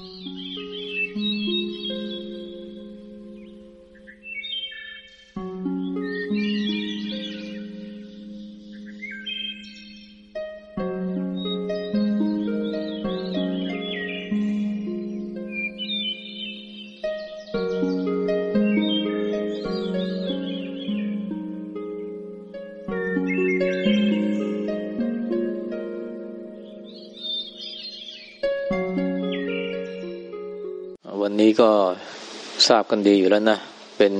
นี้ ทราบกันดีอยู่แล้วนะ เป็น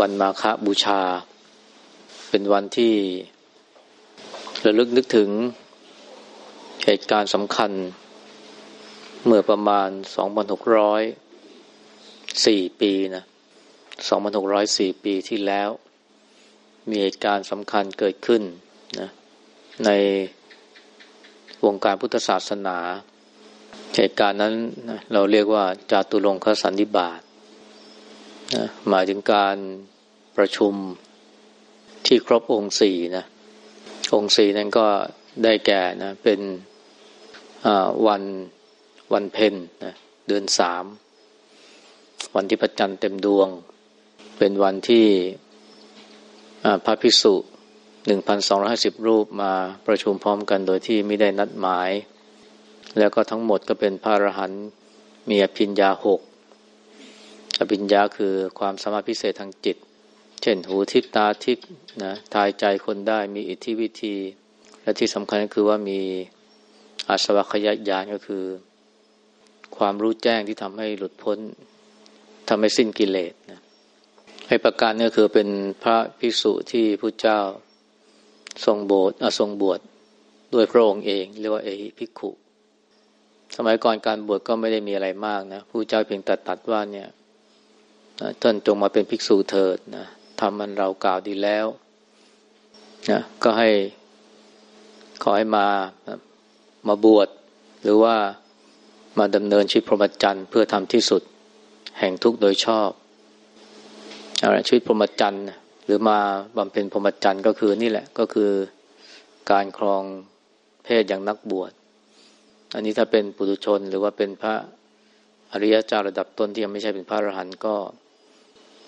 วันมาฆบูชา เป็นวันที่ระลึกนึกถึงเหตุการณ์สำคัญ เมื่อประมาณ 2,604 ปีนะ 2,604 ปีที่แล้ว มีเหตุการณ์สำคัญเกิดขึ้นนะในวงการพุทธศาสนา เหตุการณ์นั้นเราเรียกว่าจาตุรงคสันนิบาต หมายถึงการประชุมที่ครบองค์สี่นะ องค์สี่นั้นก็ได้แก่นะ เป็นวันวันเพ็ญนะเดือนสามวันที่พระจันเต็มดวง เป็นวันที่พระภิกษุหนึ่งพันสองร้อยห้าสิบรูปมาประชุมพร้อมกันโดยที่ไม่ได้นัดหมาย แล้วก็ทั้งหมดก็เป็นพระอรหันต์มีอภิญญาหก อภิญญาคือความสามารถพิเศษทางจิต เช่นหูทิพตาทิพนะทายใจคนได้มีอิทธิวิธี และที่สำคัญก็คือว่ามีอาสวัคยญาณก็คือ ความรู้แจ้งที่ทำให้หลุดพ้นทำให้สิ้นกิเลสนะให้ประการนี้คือเป็นพระภิกษุที่พระเจ้าทรงโบสถ์ทรงบวชด้วยพระองค์เอง เรียกว่าเอหิภิกขุ สมัยก่อนการบวชก็ไม่ได้มีอะไรมากนะผู้เจ้าเพียงแต่ตัดว่าเนี่ย ท่านจงมาเป็นภิกษุเถิดนะทำมันเรากล่าวดีแล้วนะก็ให้ขอให้มามาบวชหรือว่ามาดำเนินชีวิตพรหมจรรย์เพื่อทำที่สุด แห่งทุกข์โดยชอบอะไรชีวิตพรหมจรรย์หรือมาบำเพ็ญพรหมจรรย์ก็คือนี่แหละก็คือการครองเพศอย่างนักบวช อันนี้ถ้าเป็นปุถุชนหรือว่าเป็นพระอริยเจ้าระดับต้นที่ยังไม่ใช่เป็นพระอรหันต์ก็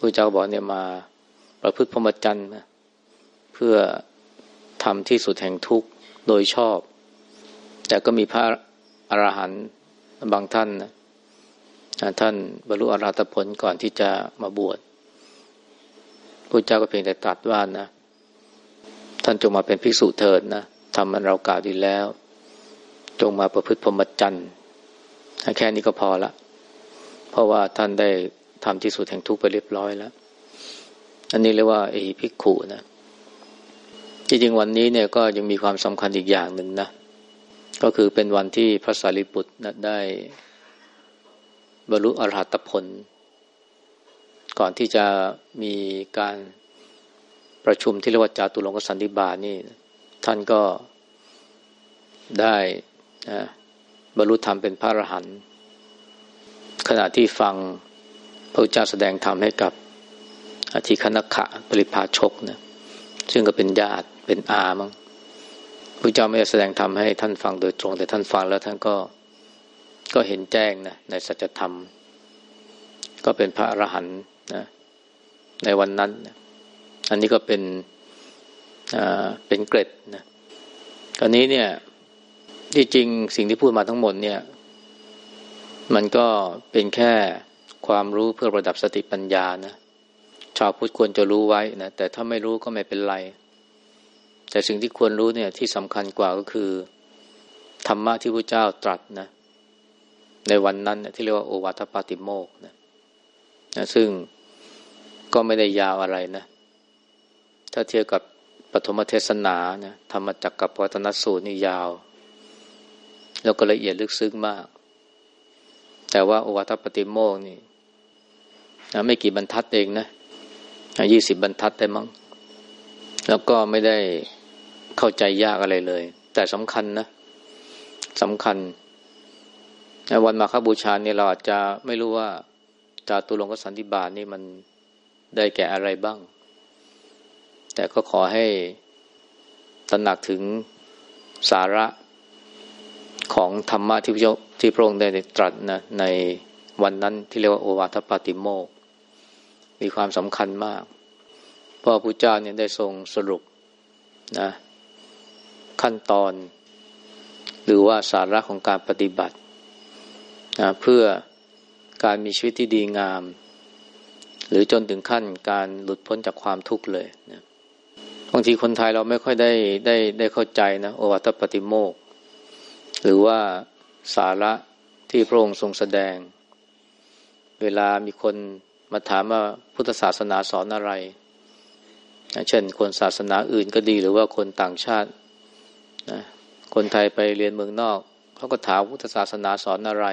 พระเจ้าบอกเนี่ยมาประพฤติพรหมจรรย์เพื่อทำที่สุดแห่งทุกข์โดยชอบ แต่ก็มีพระอรหันต์บางท่านนะท่านบรรลุอรหัตผลก่อนที่จะมาบวชพระเจ้าก็เพียงแต่ตรัสว่านะ ท่านจงมาเป็นภิกษุเถิดนะทำมันเรากล่าวดีแล้ว จงมาประพฤติพรหมจรรย์แค่นี้ก็พอละ เพราะว่าท่านได้ ทำที่สุดแห่งทุกข์ไปเรียบร้อยแล้ว อันนี้เรียกว่าเอหิภิกขุนะจริงๆวันนี้เนี่ยก็ยังมีความสำคัญอีกอย่างหนึ่งนะ ก็คือเป็นวันที่พระสารีบุตรนะได้บรรลุอรหัตผล ก่อนที่จะมีการประชุมที่เรียกว่าจาตุรงกสันติบาลนี่ ท่านก็ได้บรรลุธรรมเป็นพระอรหันต์ขณะที่ฟัง พระเจ้าแสดงธรรมให้กับอธิคณขะปริพาชกนะซึ่งก็เป็นญาติเป็นอามั้งพระเจ้าไม่ได้แสดงธรรมให้ท่านฟังโดยตรง แต่ท่านฟังแล้วท่านก็ก็เห็นแจ้งนะในสัจธรรม ก็เป็นพระอรหันต์นะในวันนั้นนะอันนี้ก็เป็นอ่าเป็นเกร็ดนะตอนนี้เนี่ยที่จริงสิ่งที่พูดมาทั้งหมดเนี่ย มันก็เป็นแค่ ความรู้เพื่อระดับสติปัญญานะชาวพุทธควรจะรู้ไว้นะแต่ถ้าไม่รู้ก็ไม่เป็นไร แต่สิ่งที่ควรรู้เนี่ยที่สำคัญกว่าก็คือ ธรรมะที่พระเจ้าตรัสนะ ในวันนั้นที่เรียกว่าโอวาทปาติโมกนะนะซึ่งก็ไม่ได้ยาวอะไรนะ ถ้าเทียบกับปฐมเทศนานะธรรมจักรกับวัตนสูตรนี่ยาว แล้วก็ละเอียดลึกซึ้งมาก แต่ว่าโอวาทปฏิโมกนี่ ไม่กี่บรรทัดเองนะยี่สิบบรรทัดได้มั้ง แล้วก็ไม่ได้เข้าใจยากอะไรเลย แต่สำคัญนะสำคัญในวันมาคบูชาเนี่ยเราอาจจะไม่รู้ว่าจาตุลงกสันติบาลนี่มันได้แก่อะไรบ้าง แต่ก็ขอให้ตระหนักถึงสาระของธรรมะที่พระที่พระองค์ได้ตรัสนะในวันนั้นที่เรียกว่าโอวาทปาติโมก มีความสำคัญมากเพราะพระเจ้าเนี่ยได้ทรงสรุปนะขั้นตอน หรือว่าสาระของการปฏิบัตินะเพื่อการมีชีวิตที่ดีงาม หรือจนถึงขั้นการหลุดพ้นจากความทุกข์เลยนะบางทีคนไทยเราไม่ค่อยได้ได้ได้เข้าใจนะโอวัตปฏิโมก หรือว่าสาระที่พระองค์ทรงแสดง เวลามีคน มาถามว่าพุทธศาสนาสอนอะไร เช่น คนศาสนาอื่นก็ดีหรือว่าคนต่างชาตินะคนไทยไปเรียนเมืองนอกเขาก็ถามพุทธศาสนาสอนอะไร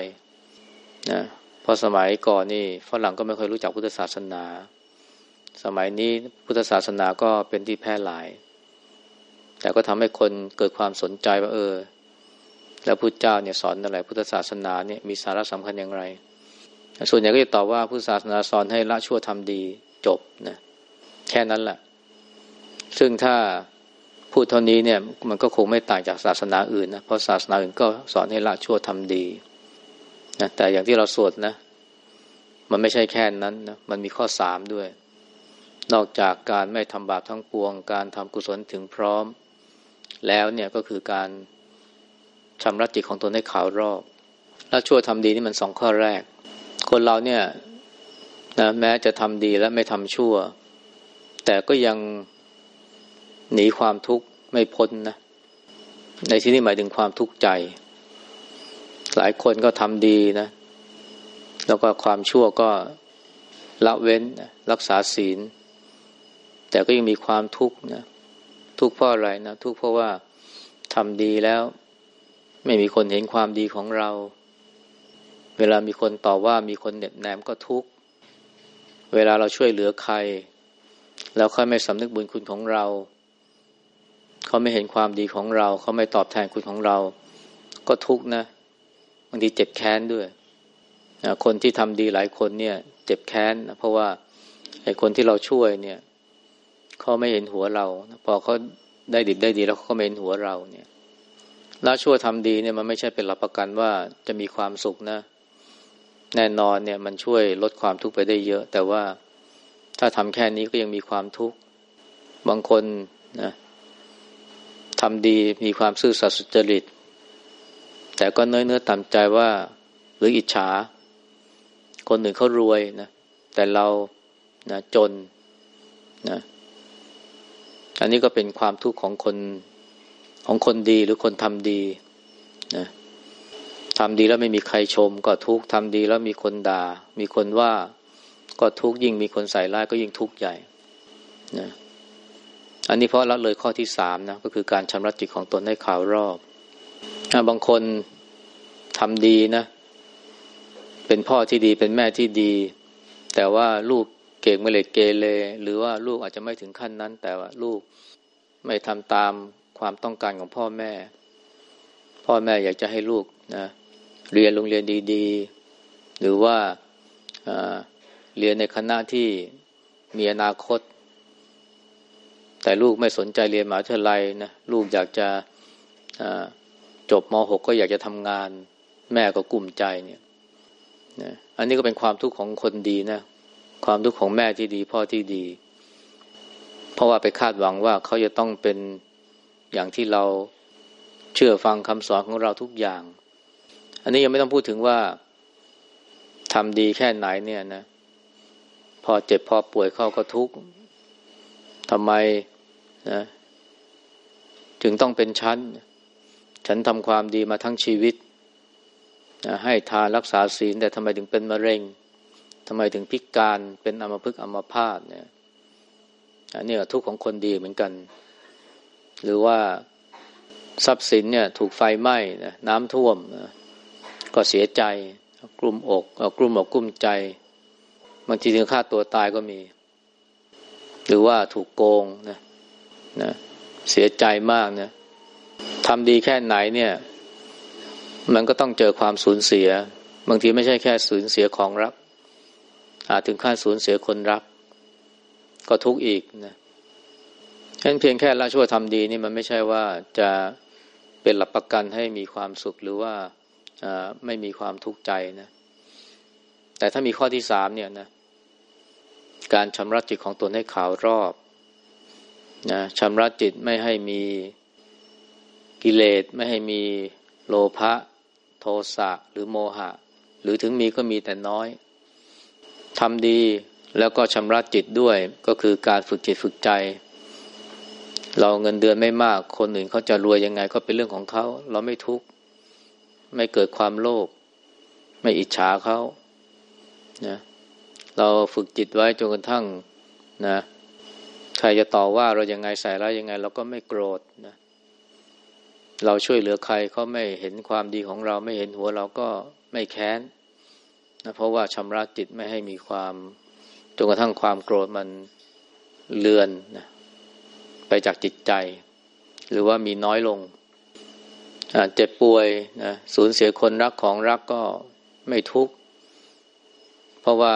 นะเพราะสมัยก่อนนี่ฝรั่งก็ไม่ค่อยรู้จักพุทธศาสนา สมัยนี้พุทธศาสนาก็เป็นที่แพร่หลาย แต่ก็ทำให้คนเกิดความสนใจว่าเออ แล้วพุทธเจ้าเนี่ยสอนอะไรพุทธศาสนาเนี่ยมีสาระสำคัญอย่างไร ส่วนใหญ่ก็จะตอบว่าพุทธศาสนาสอนให้ละชั่วทำดีจบนะแค่นั้นแหละ ซึ่งถ้าพูดเท่านี้เนี่ย มันก็คงไม่ต่างจากศาสนาอื่นนะเพราะศาสนาอื่นก็สอนให้ละชั่วทำดีนะแต่อย่างที่เราสวดนะ มันไม่ใช่แค่นั้นนะมันมีข้อสามด้วย นอกจากการไม่ทำบาปทั้งปวง การทำกุศลถึงพร้อม แล้วเนี่ยก็คือการชำระจิตของตนให้ขาวรอบละชั่วทำดีนี่มันสองข้อแรก คนเราเนี่ยนะแม้จะทำดีและไม่ทำชั่ว แต่ก็ยังหนีความทุกข์ไม่พ้นนะ ในที่นี้หมายถึงความทุกข์ใจ หลายคนก็ทำดีนะ แล้วก็ความชั่วก็ละเว้นรักษาศีล แต่ก็ยังมีความทุกข์นะทุกข์เพราะอะไรนะ ทุกข์เพราะว่าทำดีแล้ว ไม่มีคนเห็นความดีของเรา เวลามีคนต่อว่ามีคนเน็บแนมก็ทุกข์ เวลาเราช่วยเหลือใคร แล้วค่อยไม่สำนึกบุญคุณของเรา เขาไม่เห็นความดีของเรา เขาไม่ตอบแทนคุณของเรา ก็ทุกข์นะบางทีเจ็บแค้นด้วย คนที่ทำดีหลายคนเนี่ย เจ็บแค้นนะเพราะว่าไอ้คนที่เราช่วยเนี่ยเขาไม่เห็นหัวเรา พอเขาได้ดีได้ดีแล้วเขาก็ไม่เห็นหัวเราเนี่ยละชั่วทำดีเนี่ยมันไม่ใช่เป็นหลักประกันว่าจะมีความสุขนะ แน่นอนเนี่ยมันช่วยลดความทุกข์ไปได้เยอะ แต่ว่าถ้าทำแค่นี้ก็ยังมีความทุกข์ บางคนนะทำดีมีความซื่อสัตย์สุจริต แต่ก็เนื้อเนื้อต่ำใจว่าหรืออิจฉา คนอื่นเขารวยนะแต่เรานะจนนะอันนี้ก็เป็นความทุกข์ของคนของคนดีหรือคนทำดีนะ ทำดีแล้วไม่มีใครชม ก็ทุกข์ทำดีแล้วมีคนด่า มีคนว่าก็ทุกข์ยิ่งมีคนใส่ร้ายก็ยิ่งทุกข์ใหญ่นะอันนี้เพราะละเลยข้อที่สามนะก็คือการชำระจิตของตนให้ขาวรอบบางคนทำดีนะ เป็นพ่อที่ดีเป็นแม่ที่ดี แต่ว่าลูกเก่งไม่เลยเกเรหรือว่าลูกอาจจะไม่ถึงขั้นนั้น แต่ว่าลูกไม่ทำตามความต้องการของพ่อแม่ พ่อแม่อยากจะให้ลูกนะ เรียนโรงเรียนดีๆ หรือว่าเรียนในคณะที่มีอนาคต แต่ลูกไม่สนใจเรียนมหาวิทยาลัยนะลูกอยากจะจบม .6 ก็อยากจะทำงาน แม่ก็กุ้มใจเนี่ยนะอันนี้ก็เป็นความทุกข์ของคนดีนะความทุกข์ของแม่ที่ดี พ่อที่ดี เพราะว่าไปคาดหวังว่าเขาจะต้องเป็นอย่างที่เราเชื่อฟังคำสอนของเราทุกอย่าง อันนี้ยังไม่ต้องพูดถึงว่าทำดีแค่ไหนเนี่ยนะ พอเจ็บพอป่วยเข้าก็ทุกข์ทำไมนะถึงต้องเป็นชั้น ฉันทำความดีมาทั้งชีวิตนะให้ทานรักษาศีล แต่ทำไมถึงเป็นมะเร็งทำไมถึงพิการเป็นอมพฤกอมพาตเนี่ยอันนี้ทุกข์ของคนดีเหมือนกัน หรือว่าทรัพย์สินเนี่ย ถูกไฟไหม้นะน้ำท่วมนะ ก็เสียใจกลุ่มอกกลุ่มอกกลุ่มใจบางทีถึงฆ่าตัวตายก็มี หรือว่าถูกโกงนะนะเสียใจมากนะทำดีแค่ไหนเนี่ย มันก็ต้องเจอความสูญเสีย บางทีไม่ใช่แค่สูญเสียของรัก อาจถึงขั้นสูญเสียคนรัก ก็ทุกข์อีกนะฉะนั้นเพียงแค่ละชั่วทำดีนี่มันไม่ใช่ว่าจะเป็นหลักประกันให้มีความสุขหรือว่า ไม่มีความทุกข์ใจนะแต่ถ้ามีข้อที่สามเนี่ยนะการชำระจิตของตนให้ขาวรอบนะชำระจิตไม่ให้มีกิเลสไม่ให้มีโลภะโทสะหรือโมหะ หรือถึงมีก็มีแต่น้อยทำดีแล้วก็ชำระจิตด้วยก็คือการฝึกจิตฝึกใจ เราเงินเดือนไม่มาก คนอื่นเขาจะรวยยังไงก็เป็นเรื่องของเขา เราไม่ทุกข์ ไม่เกิดความโลภไม่อิจฉาเขานะเราฝึกจิตไว้จนกระทั่งนะใครจะต่อว่าเรายังไงใส่ร้ายยังไง เราก็ไม่โกรธนะเราช่วยเหลือใครเขาไม่เห็นความดีของเราไม่เห็นหัวเราก็ไม่แค้นนะเพราะว่าชำระจิตไม่ให้มีความจนกระทั่งความโกรธมันเลือนนะไปจากจิตใจ หรือว่ามีน้อยลง เจ็บป่วยนะสูญเสียคนรักของรักก็ไม่ทุกข์ เพราะว่า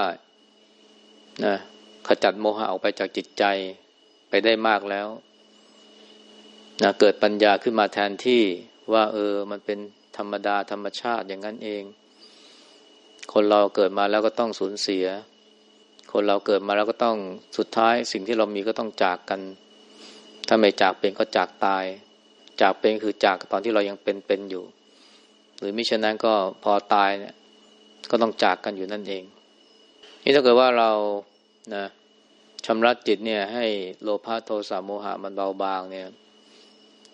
นะขจัดโมหะออกไปจากจิตใจไปได้มากแล้วนะเกิดปัญญาขึ้นมาแทนที่ว่า เออ มันเป็นธรรมดาธรรมชาติอย่างนั้นเอง คนเราเกิดมาแล้วก็ต้องสูญเสีย คนเราเกิดมาแล้วก็ต้องสุดท้าย สิ่งที่เรามีก็ต้องจากกัน ถ้าไม่จากเป็นก็จากตาย จากเป็นคือจากตอนที่เรายังเป็นเป็นอยู่ หรือมิฉะนั้นก็พอตายเนี่ยก็ต้องจากกันอยู่นั่นเอง นี่ถ้าเกิดว่าเรานะชำระจิตเนี่ย ให้โลภะโทสะโมหะมันเบาบางเนี่ย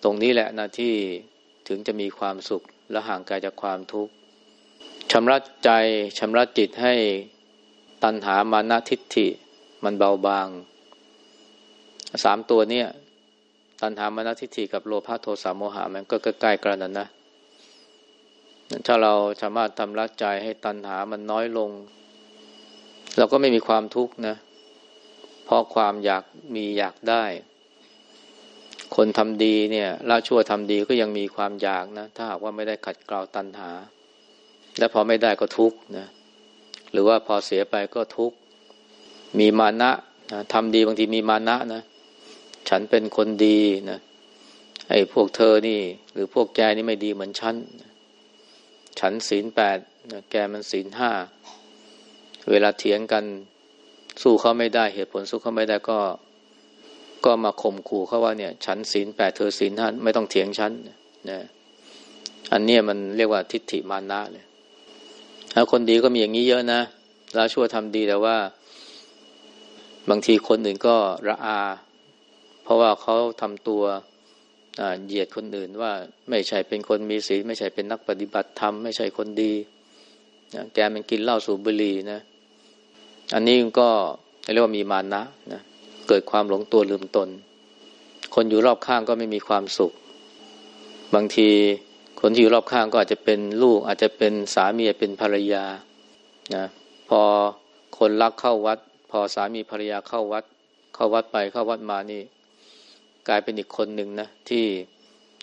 ตรงนี้แหละนะที่ถึงจะมีความสุขและห่างไกลจากความทุกข์ชำระใจชำระจิตให้ตัณหามานะทิฏฐิมันเบาบาง สามตัวเนี่ย ตัณหามานะทิฏฐิกับโลภะโทสะโมหะมันก็ใกล้ๆกันนะนะถ้าเราสามารถทำรัใจให้ตัณหามันน้อยลง เราก็ไม่มีความทุกข์นะเพราะความอยากมีอยากได้ คนทำดีเนี่ยละชั่วทำดีก็ยังมีความอยากนะ ถ้าหากว่าไม่ได้ขัดเกลาตัณหา และพอไม่ได้ก็ทุกข์นะหรือว่าพอเสียไปก็ทุกข์มีมานะนะทำดีบางทีมีมานะนะ ฉันเป็นคนดีนะไอ้พวกเธอนี่ หรือพวกแกนี่ไม่ดีเหมือนฉันฉันศีลแปดแกมันศีลห้าเวลาเถียงกันสู้เขาไม่ได้เหตุผลสู้เขาไม่ได้ก็ ก็มาข่มขู่เขาว่าเนี่ย ฉันศีลแปดเธอศีลห้าไม่ต้องเถียงฉันนะอันนี้มันเรียกว่าทิฏฐิมานะเลยถ้าคนดีก็มีอย่างนี้เยอะนะแล้วชั่วทำดีแต่ว่า บางทีคนอื่นก็ระอา เพราะว่าเขาทำตัวเหยียดคนอื่นว่าไม่ใช่เป็นคนมีศีลไม่ใช่เป็นนักปฏิบัติธรรมไม่ใช่คนดีแกมันกินเหล้าสูบบุหรี่นะ อันนี้ก็เรียกว่ามีมานะนะเกิดความหลงตัวลืมตน คนอยู่รอบข้างก็ไม่มีความสุข บางทีคนที่อยู่รอบข้างก็อาจจะเป็นลูก อาจจะเป็นสามีเป็นภรรยานะพอคนรักเข้าวัด พอสามีภรรยาเข้าวัด เข้าวัดไปเข้าวัดมานี่ กลายเป็นอีกคนหนึ่งนะที่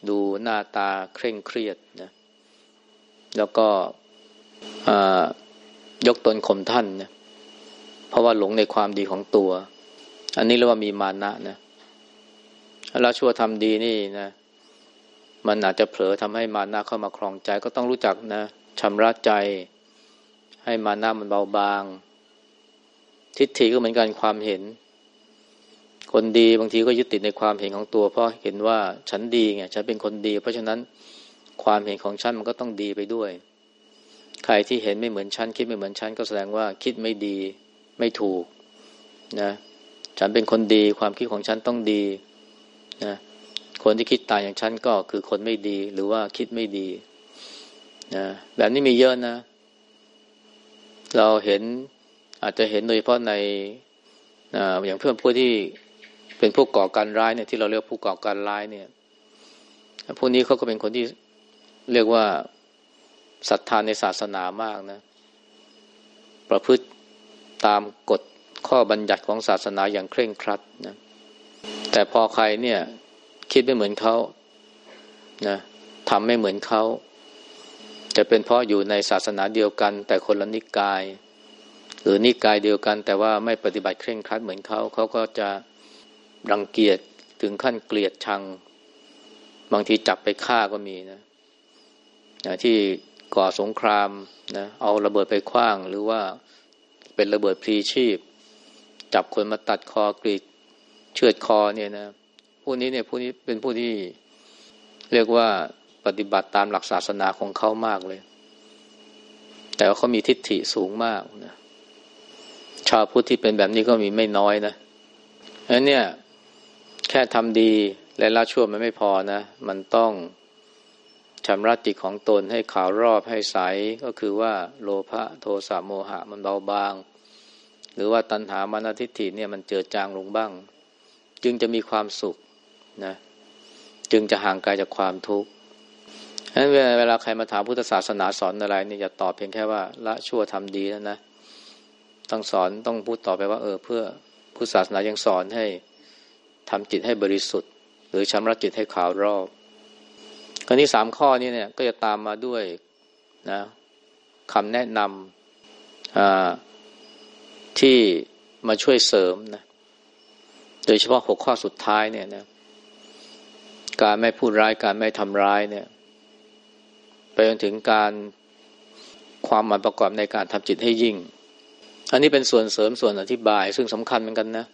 ดูหน้าตาเคร่งเครียดนะแล้วก็ยกตนข่มท่านนะเพราะว่าหลงในความดีของตัว อันนี้เรียกว่ามีมานะนะแล้วชั่วทำดีนี่นะมันอาจจะเผลอทำให้มานะเข้ามาครองใจ ก็ต้องรู้จักนะชำระใจ ให้มานะมันเบาบาง ทิฏฐิก็เหมือนกันความเห็น คนดีบางทีก็ยึดติดในความเห็นของตัว เพราะเห็นว่าฉันดีไงฉันเป็นคนดี เพราะฉะนั้นความเห็นของฉันมันก็ต้องดีไปด้วย ใครที่เห็นไม่เหมือนฉันคิดไม่เหมือนฉันก็แสดงว่าคิดไม่ดีไม่ถูกนะฉันเป็นคนดีความคิดของฉันต้องดีนะคนที่คิดตายอย่างฉันก็คือคนไม่ดีหรือว่าคิดไม่ดีนะแบบนี้มีเยอะนะ เราเห็นอาจจะเห็นโดยเฉพาะในอย่างเพื่อนผู้ที่ เป็นผู้ก่อการร้ายเนี่ยที่เราเรียกผู้ก่อการร้ายเนี่ยพวกนี้เขาก็เป็นคนที่เรียกว่าศรัทธาในศาสนามากนะ ประพฤติตามกฎข้อบัญญัติของศาสนาอย่างเคร่งครัดนะแต่พอใครเนี่ย คิดไม่เหมือนเขานะทำไม่เหมือนเขาจะเป็นเพราะอยู่ในศาสนาเดียวกัน แต่คนละนิกาย หรือนิกายเดียวกัน แต่ว่าไม่ปฏิบัติเคร่งครัดเหมือนเขาเขาก็จะ รังเกียจถึงขั้นเกลียดชัง บางทีจับไปฆ่าก็มีนะนะที่ก่อสงครามนะเอาระเบิดไปคว้าง หรือว่าเป็นระเบิดพลีชีพ จับคนมาตัดคอกรีดเชือดคอเนี่ยนะผู้นี้เนี่ยผู้นี้เป็นผู้ที่เรียกว่าปฏิบัติตามหลักศาสนาของเขามากเลย แต่ว่าเขามีทิฏฐิสูงมากนะชาวพุทธที่เป็นแบบนี้ก็มีไม่น้อยนะอันเนี่ย แค่ทำดีและละชั่วมันไม่พอนะ มันต้องชำระจิตของตนให้ขาวรอบให้ใสก็คือว่าโลภะโทสะโมหะมันเบาบาง หรือว่าตัณหามานาทิฏฐิเนี่ยมันเจือจางลงบ้าง จึงจะมีความสุขนะจึงจะห่างไกลจากความทุกข์ฉะนั้นเวลาใครมาถามพุทธศาสนาสอนอะไรเนี่ยอย่าตอบเพียงแค่ว่าละชั่วทำดีแล้วนะต้องสอนต้องพูดต่อไปว่า เออ เพื่อพุทธศาสนายังสอนให้ ทำจิตให้บริสุทธิ์ หรือชำระจิตให้ขาวรอบคราวนี้สามข้อนี้เนี่ยก็จะตามมาด้วยนะคำแนะนำที่มาช่วยเสริมนะโดยเฉพาะหกข้อสุดท้ายเนี่ยนะการไม่พูดร้ายการไม่ทำร้ายเนี่ยไปจนถึงการความหมายประกอบในการทำจิตให้ยิ่ง อันนี้เป็นส่วนเสริมส่วนอธิบาย ซึ่งสำคัญเหมือนกันนะเ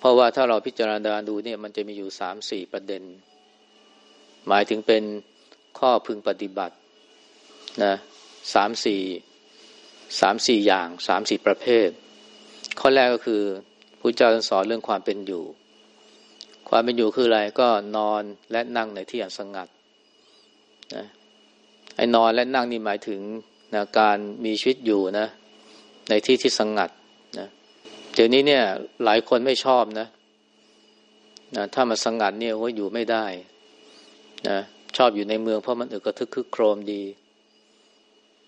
พราะว่าถ้าเราพิจารณาดูเนี่ยมันจะมีอยู่สามสี่ประเด็น หมายถึงเป็นข้อพึงปฏิบัตินะสามสี่สามสี่อย่างสามสี่ประเภท ข้อแรกก็คือพระเจ้าสอนเรื่องความเป็นอยู่ ความเป็นอยู่คืออะไรก็นอนและนั่งในที่อย่างสงัดนะไอ้นอนและนั่งนี่หมายถึงนะการมีชีวิตอยู่นะในที่ที่สงัด เดี๋ยวนี้เนี่ยหลายคนไม่ชอบนะนะถ้ามันสงัดเนี่ยว่าอยู่ไม่ได้นะชอบอยู่ในเมืองเพราะมันอึกระทึกคึกโครมดี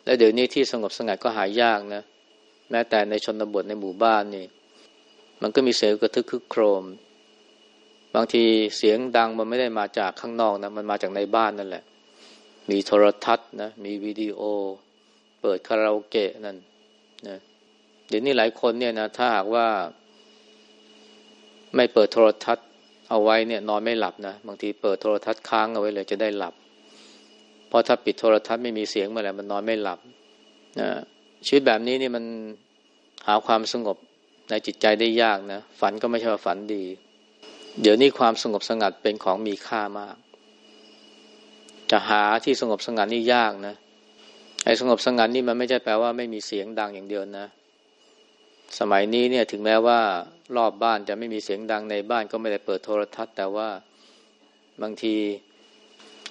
และเดี๋ยวนี้ที่สงบสงัดก็หายากนะ แม้แต่ในชนบทในหมู่บ้านนี่ มันก็มีเสียงกระทึกคึกโครม บางทีเสียงดังมันไม่ได้มาจากข้างนอกนะ มันมาจากในบ้านนั่นแหละ มีโทรทัศน์นะ มีวิดีโอ เปิดคาราโอเกะนั่นนะ เดี๋ยวนี้หลายคนเนี่ยนะถ้าหากว่า ไม่เปิดโทรทัศน์เอาไว้เนี่ยนอนไม่หลับนะบางทีเปิดโทรทัศน์ค้างเอาไว้เลยจะได้หลับเพราะถ้าปิดโทรทัศน์ไม่มีเสียงเมื่อไหร่มันนอนไม่หลับนะชีวิตแบบนี้นี่มันหาความสงบในจิตใจได้ยากนะฝันก็ไม่ใช่ว่าฝันดี เดี๋ยวนี้ความสงบสงัดเป็นของมีค่ามาก จะหาที่สงบสงัดนี่ยากนะไอ้สงบสงัดนี่มันไม่ใช่แปลว่าไม่มีเสียงดังอย่างเดียวนะ สมัยนี้เนี่ยถึงแม้ว่ารอบบ้านจะไม่มีเสียงดังในบ้านก็ไม่ได้เปิดโทรทัศน์ แต่ว่าบางที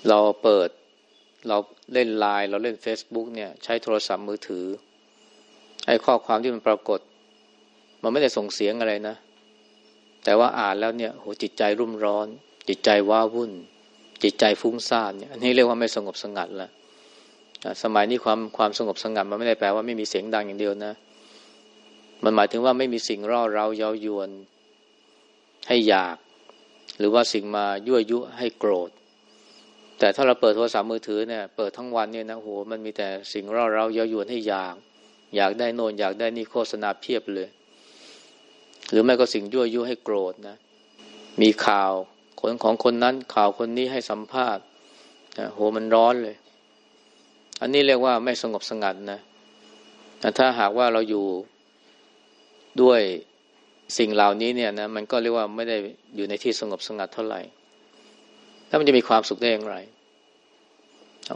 เราเปิดเราเล่นไลน์เราเล่น Facebook เนี่ยใช้โทรศัพท์มือถือไอ้ข้อความที่มันปรากฏ มันไม่ได้ส่งเสียงอะไรนะ แต่ว่าอ่านแล้วเนี่ยโหจิตใจรุ่มร้อน จิตใจว้าวุ่น จิตใจฟุ้งซ่านเนี่ยอันนี้เรียกว่าไม่สงบสงัดละสมัยนี้ความความสงบสงัดมันไม่ได้แปลว่าไม่มีเสียงดังอย่างเดียวนะ มันหมายถึงว่าไม่มีสิ่งร่อเราเย้ายวน ให้อยาก หรือว่าสิ่งมายั่วยุให้โกรธ แต่ถ้าเราเปิดโทรศัพท์มือถือเนี่ยเปิดทั้งวันเนี่ยนะโหมันมีแต่สิ่งร่อเราเย้ายวนให้อยาก อยากได้โน่นอยากได้นี่โฆษณาเพียบเลย หรือไม่ก็สิ่งยั่วยุให้โกรธนะ มีข่าวคนของคนนั้นข่าวคนนี้ให้สัมภาษณ์โหมันร้อนเลย อันนี้เรียกว่าไม่สงบสงัดนะถ้าหากว่าเราอยู่ ด้วยสิ่งเหล่านี้เนี่ยนะมันก็เรียกว่าไม่ได้อยู่ในที่สงบสงัดเท่าไหร่ แล้วมันจะมีความสุขได้อย่างไร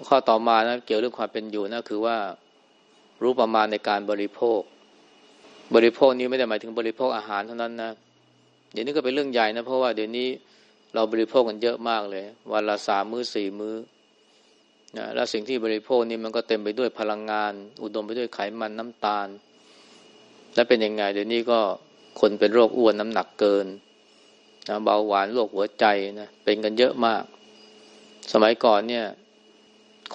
ข้อต่อมานะเกี่ยวเรื่องความเป็นอยู่นะคือว่ารู้ประมาณในการบริโภค บริโภคนี้ไม่ได้หมายถึงบริโภคอาหารเท่านั้นนะเดี๋ยวนี้ก็เป็นเรื่องใหญ่นะเพราะว่าเดี๋ยวนี้เราบริโภคกันเยอะมากเลย วันละสามมื้อสี่มื้อนะแล้วสิ่งที่บริโภคนี้มันก็เต็มไปด้วยพลังงาน อุดมไปด้วยไขมันน้ำตาล และเป็นยังไงเดี๋ยวนี้ก็คนเป็นโรคอ้วนน้ำหนักเกินนะเบาหวานโรคหัวใจนะเป็นกันเยอะมาก สมัยก่อนเนี่ย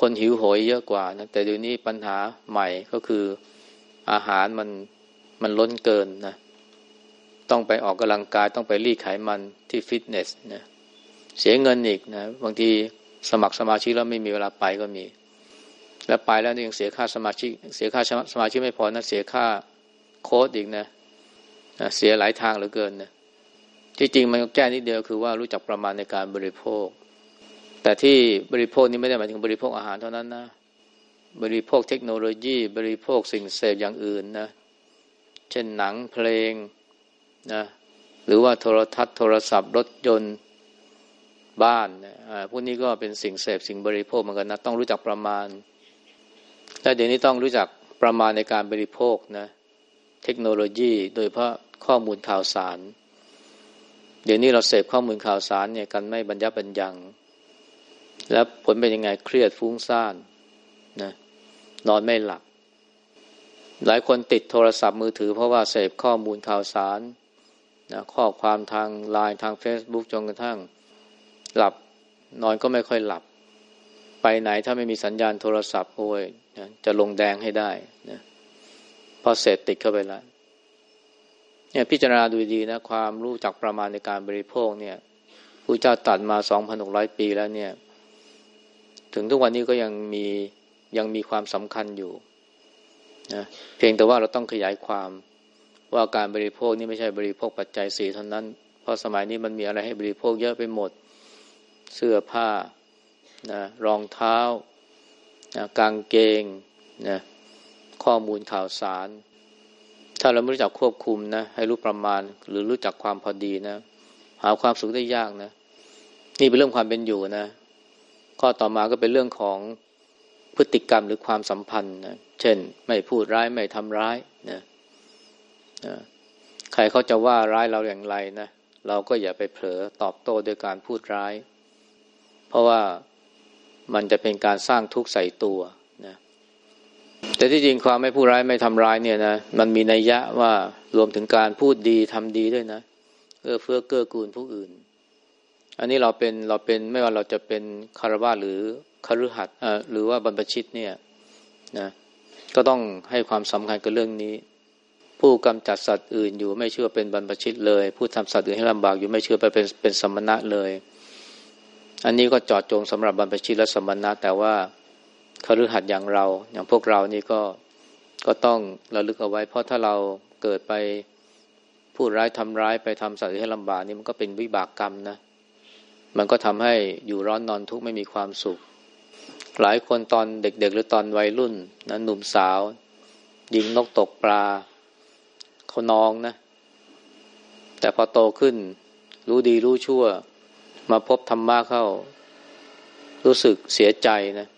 คนหิวโหยเยอะกว่านะแต่เดี๋ยวนี้ปัญหาใหม่ก็คืออาหารมันมันล้นเกินนะต้องไปออกกำลังกายต้องไปรีดไขมันที่ฟิตเนสนะเสียเงินอีกนะบางทีสมัครสมาชิกแล้วไม่มีเวลาไปก็มี แล้วไปแล้วยังเสียค่าสมาชิก เสียค่าสมาชิกไม่พอนะเสียค่า โค้ดอีกนะเสียหลายทางเหลือเกินนะที่จริงมันก็แก้นิดเดียวคือว่ารู้จักประมาณในการบริโภค แต่ที่บริโภคนี้ไม่ได้หมายถึงบริโภคอาหารเท่านั้นนะบริโภคเทคโนโลยีบริโภคสิ่งเสพอย่างอื่นนะเช่นหนังเพลงนะหรือว่าโทรทัศน์โทรศัพท์รถยนต์บ้านนะพวกนี้ก็เป็นสิ่งเสพสิ่งบริโภคเหมือนกันนะต้องรู้จักประมาณและเดี๋ยวนี้ต้องรู้จักประมาณในการบริโภคนะ เทคโนโลยี โดยเพราะข้อมูลข่าวสาร เดี๋ยวนี้เราเสพข้อมูลข่าวสารเนี่ยกันไม่บรรยับบรรยัง แล้วผลเป็นยังไงเครียดฟุ้งซ่านนะนอนไม่หลับ หลายคนติดโทรศัพท์มือถือ เพราะว่าเสพข้อมูลข่าวสารนะข้อความทางไลน์ทาง Facebook จนกระทั่ง หลับนอนก็ไม่ค่อยหลับ ไปไหนถ้าไม่มีสัญญาณโทรศัพท์โอ้ยนะจะลงแดงให้ได้นะ พอเสพติดเข้าไปแล้วเนี่ยพิจารณาดูดีนะ ความรู้จักประมาณในการบริโภคเนี่ยผู้เจ้าตัดมาสองพันหกร้อยปีแล้วเนี่ย ถึงทุกวันนี้ก็ยังมียังมีความสำคัญอยู่นะเพียงแต่ว่าเราต้องขยายความว่าการบริโภคนี่ไม่ใช่บริโภคปัจจัยสี่เท่านั้น เพราะสมัยนี้มันมีอะไรให้บริโภคเยอะไปหมด เสื้อผ้านะรองเท้านะกางเกงนะ ข้อมูลข่าวสาร ถ้าเราไม่รู้จักควบคุมนะ ให้รู้ประมาณ หรือรู้จักความพอดีนะ หาความสุขได้ยากนะ นี่เป็นเรื่องความเป็นอยู่นะ ข้อต่อมาก็เป็นเรื่องของพฤติกรรมหรือความสัมพันธ์นะเช่น ไม่พูดร้ายไม่ทำร้ายนะนะใครเขาจะว่าร้ายเราอย่างไรนะเราก็อย่าไปเผลอตอบโต้โดยการพูดร้าย เพราะว่ามันจะเป็นการสร้างทุกข์ใส่ตัว แต่ที่จริงความไม่พูดร้ายไม่ทำร้ายเนี่ยนะมันมีนัยยะว่ารวมถึงการพูดดีทำดีด้วยนะเอื้อเฟื้อเกื้อกูลผู้อื่น อันนี้เราเป็นเราเป็นไม่ว่าเราจะเป็นคารวะหรือคฤหัสถ์หรือว่าบรรพชิตเนี่ยนะก็ต้องให้ความสำคัญกับเรื่องนี้ ผู้กำจัดสัตว์อื่นอยู่ไม่เชื่อเป็นบรรพชิตเลย ผู้ทำสัตว์อื่นให้ลำบากอยู่ไม่เชื่อไปเป็นเป็นสมณะเลย อันนี้ก็จอดจงสำหรับบรรพชิตและสมณะแต่ว่า คฤหัสถ์อย่างเรา อย่างพวกเรานี่ก็ก็ต้องระลึกเอาไว้ เพราะถ้าเราเกิดไปพูดร้ายทำร้ายไปทำสัตว์ให้ลำบากนี่มันก็เป็นวิบากกรรมนะ มันก็ทำให้อยู่ร้อนนอนทุกข์ไม่มีความสุข หลายคนตอนเด็ก ๆ หรือตอนวัยรุ่นนะหนุ่มสาว ยิงนกตกปลาเขานองนะ แต่พอโตขึ้น รู้ดีรู้ชั่ว มาพบธรรมะเข้า รู้สึกเสียใจนะ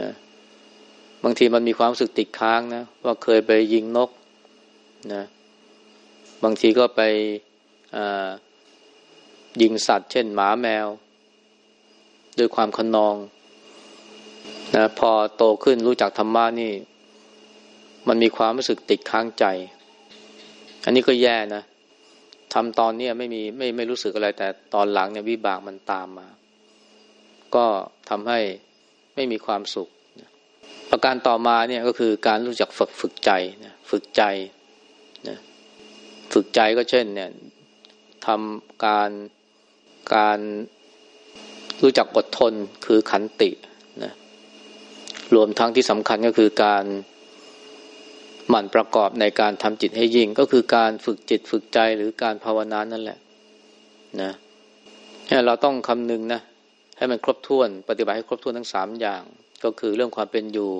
นะบางทีมันมีความรู้สึกติดค้างนะว่าเคยไปยิงนกนะบางทีก็ไปยิงสัตว์ เช่นหมาแมว ด้วยความขนองนะพอโตขึ้นรู้จักธรรมะนี่ มันมีความรู้สึกติดค้างใจ อันนี้ก็แย่นะทำตอนนี้ไม่มีไม่ไม่รู้สึกอะไร แต่ตอนหลังเนี่ยวิบากมันตามมา ก็ทำให้ ไม่มีความสุข ประการต่อมาเนี่ยก็คือการรู้จักฝึกฝึกใจนะฝึกใจนะฝึกใจก็เช่นเนี่ยทำการการรู้จักอดทนคือขันตินะรวมทั้งที่สำคัญก็คือการหมั่นประกอบในการทำจิตให้ยิ่ง ก็คือการฝึกจิตฝึกใจหรือการภาวนานั่นแหละนะเราต้องคำนึงนะ ให้มันครบถ้วน ปฏิบัติให้ครบถ้วนทั้งสามอย่าง ก็คือเรื่องความเป็นอยู่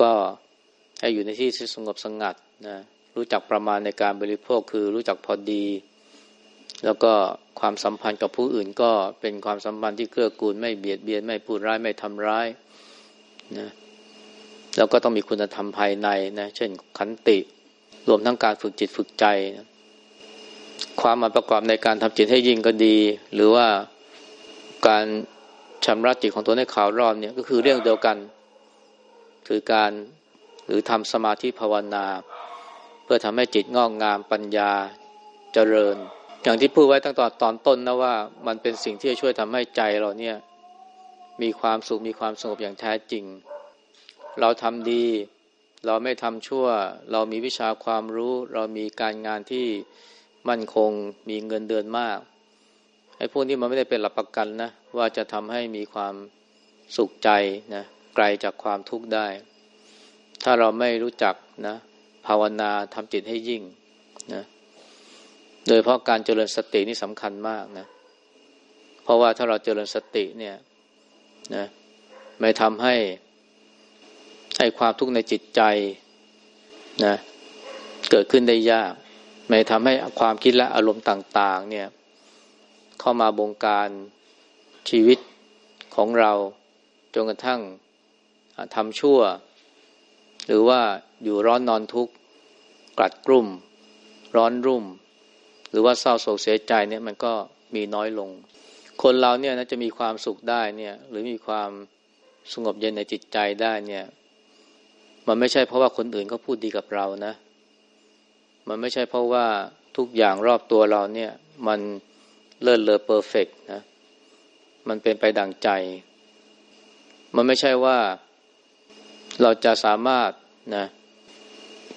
ก็ให้อยู่ในที่ที่สงบสงัดนะรู้จักประมาณในการบริโภคคือรู้จักพอดี แล้วก็ความสัมพันธ์กับผู้อื่นก็เป็นความสัมพันธ์ที่เกื้อกูลไม่เบียดเบียนไม่พูดร้ายไม่ทำร้ายนะแล้วก็ต้องมีคุณธรรมภายในนะเช่นขันติ รวมทั้งการฝึกจิตฝึกใจนะความมาประกอบในการทำจิตให้ยิ่งก็ดี หรือว่า การชำระจิตของตัวในข่าวรอบเนี่ยก็คือเรื่องเดียวกัน คือการหรือทำสมาธิภาวนา เพื่อทำให้จิตงอกงามปัญญาเจริญ อย่างที่พูดไว้ตั้งแต่ตอนต้นนะว่ามันเป็นสิ่งที่จะช่วยทำให้ใจเราเนี่ยมีความสุขมีความสงบอย่างแท้จริง เราทำดี เราไม่ทำชั่ว เรามีวิชาความรู้ เรามีการงานที่มั่นคง มีเงินเดือนมาก ไอ้พวกนี้มันไม่ได้เป็นหลักประกันนะว่าจะทำให้มีความสุขใจนะไกลจากความทุกข์ได้ ถ้าเราไม่รู้จักนะภาวนาทำจิตให้ยิ่งนะโดยเพราะการเจริญสตินี่สำคัญมากนะเพราะว่าถ้าเราเจริญสติเนี่ยนะไม่ทำให้ให้ความทุกข์ในจิตใจนะเกิดขึ้นได้ยาก ไม่ทำให้ความคิดและอารมณ์ต่าง ๆ เนี่ย เข้ามาบงการชีวิตของเราจนกระทั่งทำชั่ว หรือว่าอยู่ร้อนนอนทุกข์กลัดกลุ่ม ร้อนรุ่ม หรือว่าเศร้าโศกเสียใจเนี่ยมันก็มีน้อยลง คนเราเนี่ยนะจะมีความสุขได้เนี่ยหรือมีความสงบเย็นในจิตใจได้เนี่ย มันไม่ใช่เพราะว่าคนอื่นเขาพูดดีกับเรานะ มันไม่ใช่เพราะว่าทุกอย่างรอบตัวเราเนี่ย มัน เลิศเลอเพอร์เฟกนะมันเป็นไปดังใจ มันไม่ใช่ว่าเราจะสามารถนะ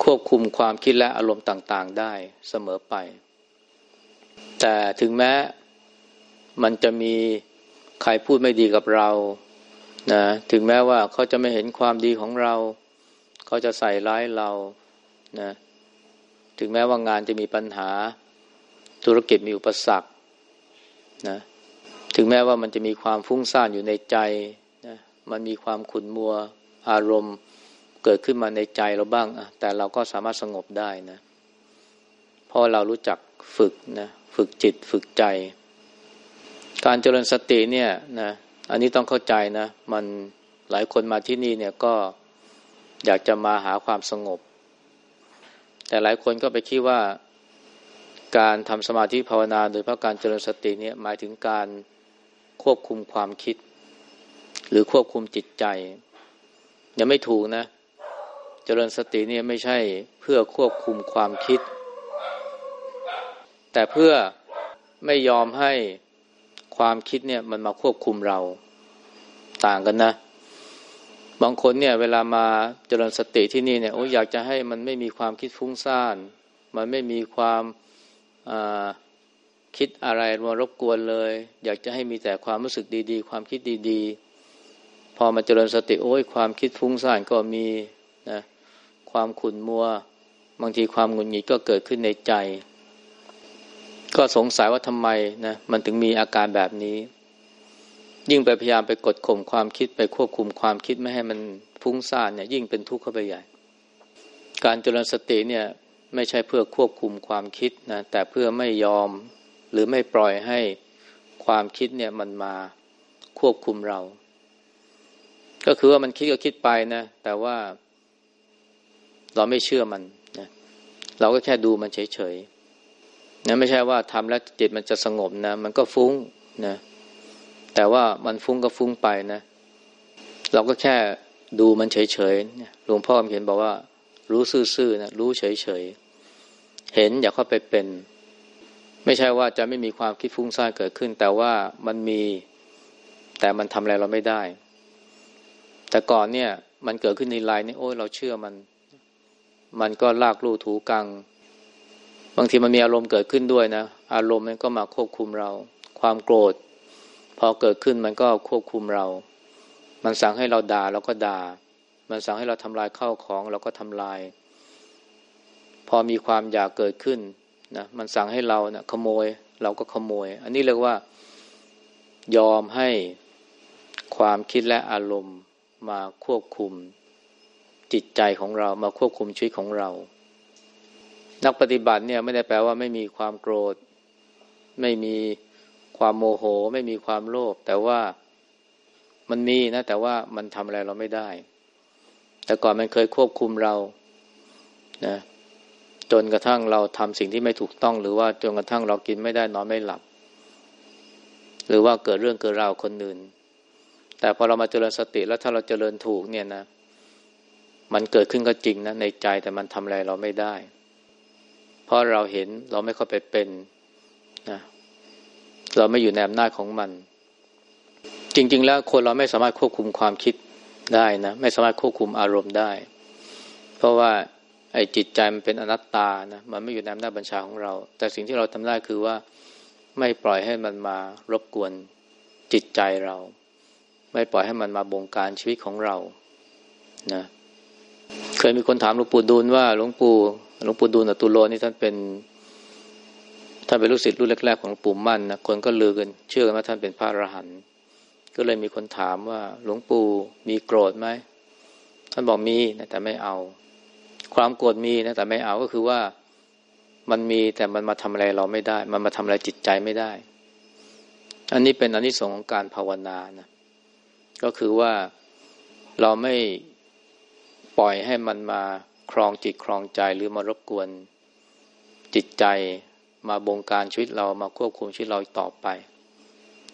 ควบคุมความคิดและอารมณ์ต่าง ๆ ได้เสมอไป แต่ถึงแม้มันจะมีใครพูดไม่ดีกับเรานะถึงแม้ว่าเขาจะไม่เห็นความดีของเรา เขาจะใส่ร้ายเรานะถึงแม้ว่างานจะมีปัญหา ธุรกิจมีอุปสรรค นะถึงแม้ว่ามันจะมีความฟุ้งซ่านอยู่ในใจนะมันมีความขุ่นมัวอารมณ์เกิดขึ้นมาในใจเราบ้างแต่เราก็สามารถสงบได้นะเพราะเรารู้จักฝึกนะฝึกจิตฝึกใจ การเจริญสติเนี่ยนะอันนี้ต้องเข้าใจนะ มันหลายคนมาที่นี่เนี่ยก็อยากจะมาหาความสงบ แต่หลายคนก็ไปคิดว่า การทำสมาธิภาวนาโดยพระการเจริญสติเนี่ยหมายถึงการควบคุมความคิด หรือควบคุมจิตใจ ยังไม่ถูกนะ เจริญสติเนี่ยไม่ใช่เพื่อควบคุมความคิด แต่เพื่อไม่ยอมให้ความคิดเนี่ยมันมาควบคุมเราต่างกันนะ บางคนเนี่ยเวลามาเจริญสติที่นี่เนี่ยโอ้อยากจะให้มันไม่มีความคิดฟุ้งซ่าน มันไม่มีความ คิดอะไรมารบกวนเลย อยากจะให้มีแต่ความรู้สึกดีๆ ความคิดดีๆ พอมาเจริญสติโอ้ยความคิดฟุ้งซ่านก็มีนะความขุ่นมัว บางทีความหงุดหงิดก็เกิดขึ้นในใจ ก็สงสัยว่าทำไมนะมันถึงมีอาการแบบนี้ ยิ่งไปพยายามไปกดข่มความคิดไปควบคุมความคิดไม่ให้มันฟุ้งซ่านเนี่ยยิ่งเป็นทุกข์เข้าไปใหญ่ การเจริญสติเนี่ย ไม่ใช่เพื่อควบคุมความคิดนะแต่เพื่อไม่ยอมหรือไม่ปล่อยให้ความคิดเนี่ยมันมาควบคุมเรา ก็คือว่ามันคิดก็คิดไปนะ แต่ว่าเราไม่เชื่อมันนะเราก็แค่ดูมันเฉยๆนะไม่ใช่ว่าทำแล้วจิตมันจะสงบนะ มันก็ฟุ้งนะแต่ว่ามันฟุ้งก็ฟุ้งไปนะ เราก็แค่ดูมันเฉยๆหลวงพ่อเขียนบอกว่า รู้ซื่อๆนะรู้เฉยๆ เห็นอย่าเข้าไปเป็น ไม่ใช่ว่าจะไม่มีความคิดฟุ้งซ่านเกิดขึ้น แต่ว่ามันมีแต่มันทำอะไรเราไม่ได้ แต่ก่อนเนี่ย มันเกิดขึ้นในไลน์นี่โอ้ยเราเชื่อมัน มันก็ลากลู่ถูกัง บางทีมันมีอารมณ์เกิดขึ้นด้วยนะ อารมณ์มันก็มาควบคุมเรา ความโกรธ พอเกิดขึ้นมันก็ควบคุมเรา มันสั่งให้เราด่าเราก็ด่า มันสั่งให้เราทำลายข้าวของเราก็ทำลาย พอมีความอยากเกิดขึ้นนะมันสั่งให้เราเนะขโมย เราก็ขโมย อันนี้เรียกว่า ยอมให้ความคิดและอารมณ์มาควบคุมจิตใจของเรามาควบคุมชีวิตของเรา นักปฏิบัติเนี่ยไม่ได้แปลว่าไม่มีความโกรธ ไม่มีความโมโห ไม่มีความโลภแต่ว่ามันมีนะ แต่ว่ามันทำอะไรเราไม่ได้ แต่ก่อนมันเคยควบคุมเรานะ จนกระทั่งเราทำสิ่งที่ไม่ถูกต้อง หรือว่าจนกระทั่งเรากินไม่ได้นอนไม่หลับ หรือว่าเกิดเรื่องเกิดราวคนอื่น แต่พอเรามาเจริญสติแล้วถ้าเราเจริญถูกเนี่ยนะ มันเกิดขึ้นก็จริงนะในใจแต่มันทำอะไรเราไม่ได้ เพราะเราเห็นเราไม่เข้าไปเป็นนะเราไม่อยู่ในอำนาจของมัน จริง ๆ แล้วคนเราไม่สามารถควบคุมความคิดได้นะ ไม่สามารถควบคุมอารมณ์ได้ เพราะว่า ไอ้จิตใจมันเป็นอนัตตานะมันไม่อยู่ในอำนาจบัญชาของเรา แต่สิ่งที่เราทำได้คือว่าไม่ปล่อยให้มันมารบกวนจิตใจเรา ไม่ปล่อยให้มันมาบงการชีวิตของเรานะเคยมีคนถามหลวงปู่ดูลว่าหลวงปู่หลวงปู่ดูลอตุโลนี่ท่านเป็นท่านเป็นลูกศิษย์รุ่นแรกๆของหลวงปู่มั่นนะคนก็ลือกันเชื่อกันว่าท่านเป็นพระอรหันต์ก็เลยมีคนถามว่าหลวงปู่มีโกรธไหมท่านบอกมีนะแต่ไม่เอา ความโกรธมีนะแต่ไม่เอาก็คือว่ามันมีแต่มันมาทำอะไรเราไม่ได้ มันมาทำอะไรจิตใจไม่ได้ อันนี้เป็นอันที่สองของการภาวนานะก็คือว่าเราไม่ปล่อยให้มันมาครองจิตครองใจหรือมารบกวนจิตใจมาบงการชีวิตเรามาควบคุมชีวิตเราต่อไป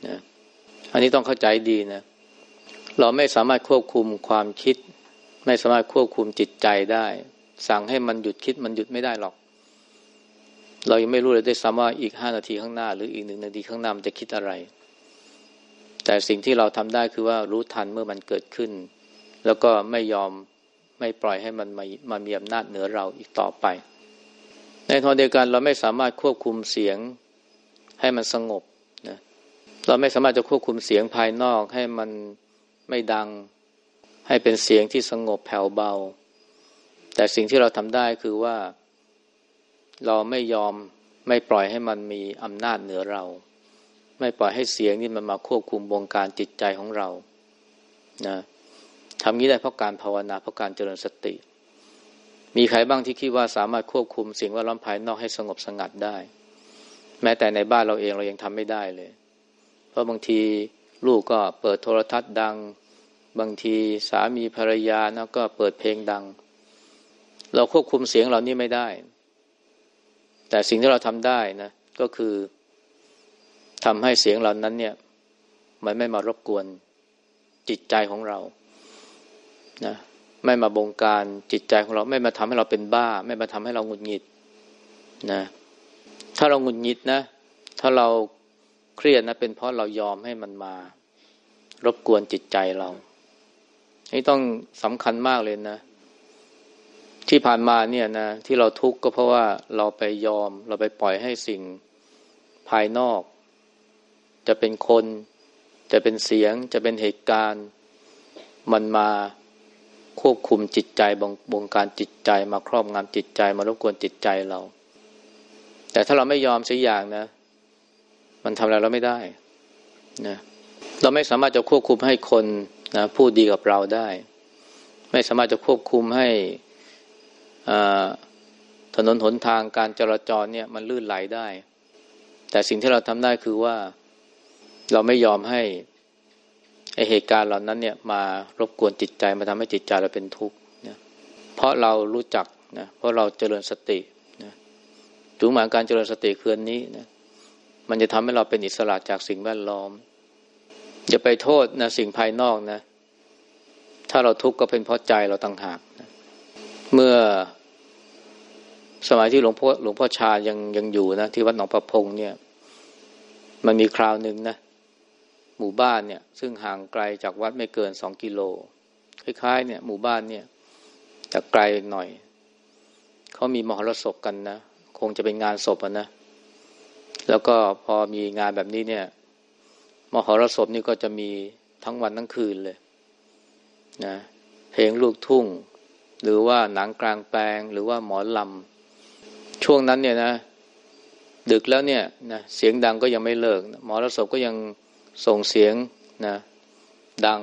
นะอันนี้ต้องเข้าใจดีนะ เราไม่สามารถควบคุมความคิด ไม่สามารถควบคุมจิตใจได้ สั่งให้มันหยุดคิดมันหยุดไม่ได้หรอก เรายังไม่รู้เลยได้ซ้ำว่าอีกห้านาทีข้างหน้า หรืออีกหนึ่งนาทีข้างหน้ามันจะคิดอะไร แต่สิ่งที่เราทำได้คือว่ารู้ทันเมื่อมันเกิดขึ้น แล้วก็ไม่ยอมไม่ปล่อยให้มันมามามีอำนาจเหนือเราอีกต่อไป ในทางเดียวกันเราไม่สามารถควบคุมเสียงให้มันสงบนะเราไม่สามารถจะควบคุมเสียงภายนอกให้มันไม่ดังให้เป็นเสียงที่สงบแผ่วเบา แต่สิ่งที่เราทำได้คือว่า เราไม่ยอมไม่ปล่อยให้มันมีอำนาจเหนือเรา ไม่ปล่อยให้เสียงนี่มันมาควบคุมวงการจิตใจของเรานะทำนี้ได้เพราะการภาวนาเพราะการเจริญสติ มีใครบ้างที่คิดว่าสามารถควบคุมสิ่งแวดล้อมภายนอกให้สงบสงัดได้ แม้แต่ในบ้านเราเองเรายังทำไม่ได้เลย เพราะบางทีลูกก็เปิดโทรทัศน์ดัง บางทีสามีภรรยานะก็เปิดเพลงดัง เราควบคุมเสียงเหล่านี้ไม่ได้ แต่สิ่งที่เราทำได้นะก็คือทำให้เสียงเหล่านั้นเนี่ย มันไม่มารบกวนจิตใจของเรานะไม่มาบงการจิตใจของเรา ไม่มาทำให้เราเป็นบ้า ไม่มาทำให้เราหงุดหงิดนะถ้าเราหงุดหงิดนะ ถ้าเราเครียดนะ เป็นเพราะเรายอมให้มันมา รบกวนจิตใจเรานี่ต้องสำคัญมากเลยนะ ที่ผ่านมาเนี่ยนะที่เราทุกข์ก็เพราะว่าเราไปยอม เราไปปล่อยให้สิ่งภายนอก จะเป็นคน จะเป็นเสียง จะเป็นเหตุการณ์ มันมาควบคุมจิตใจบงบงการจิตใจมาครอบงำจิตใจมารบกวนจิตใจเรา แต่ถ้าเราไม่ยอมสักอย่างนะ มันทำอะไรเราไม่ได้นะเราไม่สามารถจะควบคุมให้คนนะพูดดีกับเราได้ ไม่สามารถจะควบคุมให้ ถนนหนทางการจราจรเนี่ยมันลื่นไหลได้ แต่สิ่งที่เราทำได้คือว่าเราไม่ยอมให้ไอเหตุการณ์เหล่านั้นเนี่ยมารบกวนจิตใจมาทำให้จิตใจเราเป็นทุกข์นะเพราะเรารู้จักนะเพราะเราเจริญสตินะจุงหมายการเจริญสติคืนนี้นะมันจะทำให้เราเป็นอิสระจากสิ่งแวดล้อมอย่าไปโทษนะสิ่งภายนอกนะ ถ้าเราทุกข์ก็เป็นเพราะใจเราต่างหากนะเมื่อ สมัยที่หลวงพ่อหลวงพ่อชายังยังอยู่นะที่วัดหนองประพงเนี่ย มันมีคราวหนึ่งนะหมู่บ้านเนี่ย ซึ่งห่างไกลจากวัดไม่เกินสองกิโลคล้ายๆ เนี่ย หมู่บ้านเนี่ยจะไกลหน่อยเขามีมหรสพกันนะคงจะเป็นงานศพนะ แล้วก็พอมีงานแบบนี้เนี่ย มหรสพนี่ก็จะมีทั้งวันทั้งคืนเลยนะเพลงลูกทุ่ง หรือว่าหนังกลางแปลงหรือว่าหมอลำ ช่วงนั้นเนี่ยนะ ดึกแล้วเนี่ยนะเสียงดังก็ยังไม่เลิก หมอรสพก็ยังส่งเสียงนะ ดัง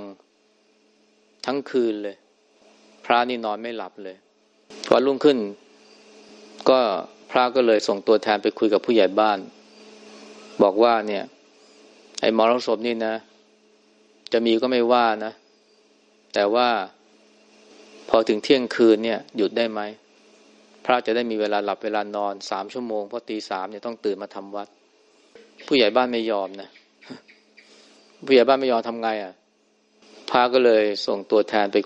ทั้งคืนเลย พระนี่นอนไม่หลับเลยพอรุ่งขึ้น ก็พระก็เลยส่งตัวแทนไปคุยกับผู้ใหญ่บ้าน บอกว่าเนี่ย ไอ้หมอรสพนี่นะ จะมีก็ไม่ว่านะ แต่ว่าพอถึงเที่ยงคืนเนี่ย หยุดได้ไหม พระจะได้มีเวลาหลับเวลานอนสามชั่วโมงเพราะตีสามเนี่ยต้องตื่นมาทำวัด ผู้ใหญ่บ้านไม่ยอมนะผู้ใหญ่บ้านไม่ยอมทำไงอะพระก็เลยส่งตัวแทนไป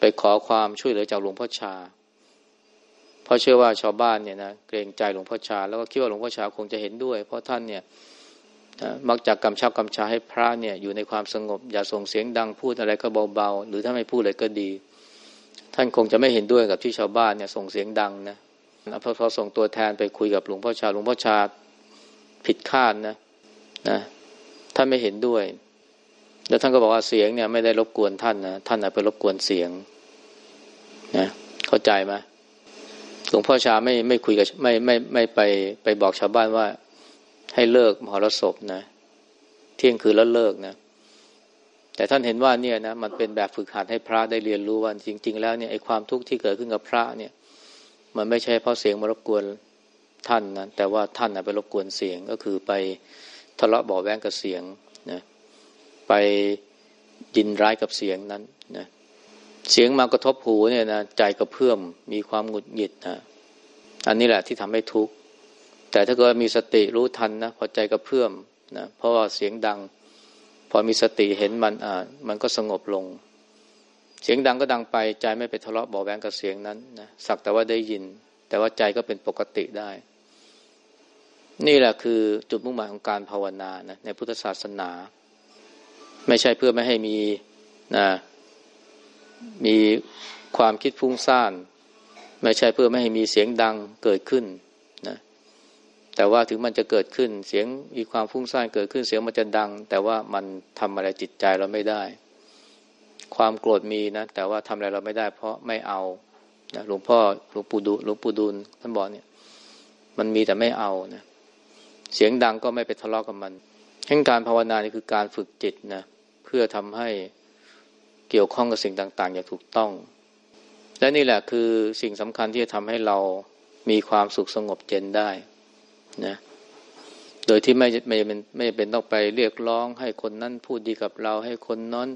ไปขอความช่วยเหลือจากหลวงพ่อชาเพราะเชื่อว่าชาวบ้านเนี่ยนะเกรงใจหลวงพ่อชา แล้วก็คิดว่าหลวงพ่อชาคงจะเห็นด้วย เพราะท่านเนี่ยมักจะกำชับกำชาให้พระเนี่ยอยู่ในความสงบ อย่าส่งเสียงดังพูดอะไรก็เบาๆ หรือถ้าไม่พูดอะไรก็ดี ท่านคงจะไม่เห็นด้วยกับที่ชาวบ้านเนี่ยส่งเสียงดังนะพอพอส่งตัวแทนไปคุยกับหลวงพ่อชาหลวงพ่อชาผิดคาดนะนะท่านไม่เห็นด้วย แล้วท่านก็บอกว่าเสียงเนี่ยไม่ได้รบกวนท่านนะท่านอาจไปรบกวนเสียงนะเข้าใจไหมหลวงพ่อชาไม่ไม่คุยกับไม่ไม่ไม่ไปไปบอกชาวบ้านว่า ให้เลิกมหรสพนะ เที่ยงคืนแล้วเลิกนะ แต่ท่านเห็นว่าเนี่ยนะมันเป็นแบบฝึกหัดให้พระได้เรียนรู้ว่าจริง ๆ แล้วเนี่ยไอ้ความทุกข์ที่เกิดขึ้นกับพระเนี่ย มันไม่ใช่เพราะเสียงมารบกวนท่านนะแต่ว่าท่านนะไปรบกวนเสียงก็คือไปทะเลาะเบาแวงกับเสียงนะไปยินร้ายกับเสียงนั้นนะเสียงมากระทบหูเนี่ยนะใจกระเพื่อมมีความหงุดหงิดนะอันนี้แหละที่ทำให้ทุกข์แต่ถ้าเกิดมีสติรู้ทันนะพอใจกระเพื่อมนะเพราะว่าเสียงดัง อมีสติเห็นมันอ่ามันก็สงบลง เสียงดังก็ดังไปใจไม่ไปทะเลาะบาแวงกับเสียงนั้นนะสักแต่ว่าได้ยิน แต่ว่าใจก็เป็นปกติได้ นี่แหละคือจุดมุ่งหมายของการภาวนานะในพุทธศาสนา ไม่ใช่เพื่อไม่ให้มีนะมีความคิดฟุ้งซ่าน ไม่ใช่เพื่อไม่ให้มีเสียงดังเกิดขึ้น แต่ว่าถึงมันจะเกิดขึ้นเสียงมีความฟุ้งซ่านเกิดขึ้นเสียงมันจะดัง แต่ว่ามันทำอะไรจิตใจเราไม่ได้ ความโกรธมีนะ แต่ว่าทำอะไรเราไม่ได้ เพราะไม่เอาหลวงพ่อหลวงปู่ดูหลวงปู่ดูลท่านบอกเนี่ย มันมีแต่ไม่เอานะเสียงดังก็ไม่ไปทะเลาะกกับมันแห่งการภาวนานี่คือการฝึกจิตนะเพื่อทำให้เกี่ยวข้องกับสิ่งต่าง ๆ อย่างถูกต้อง และนี่แหละคือสิ่งสำคัญที่จะทำให้เรามีความสุขสงบเย็นได้ นะโดยที่ไม่ไม่เป็นไม่เป็นต้องไปเรียกร้อง ให้คนนั้นพูดดีกับเรา ให้คนนั้น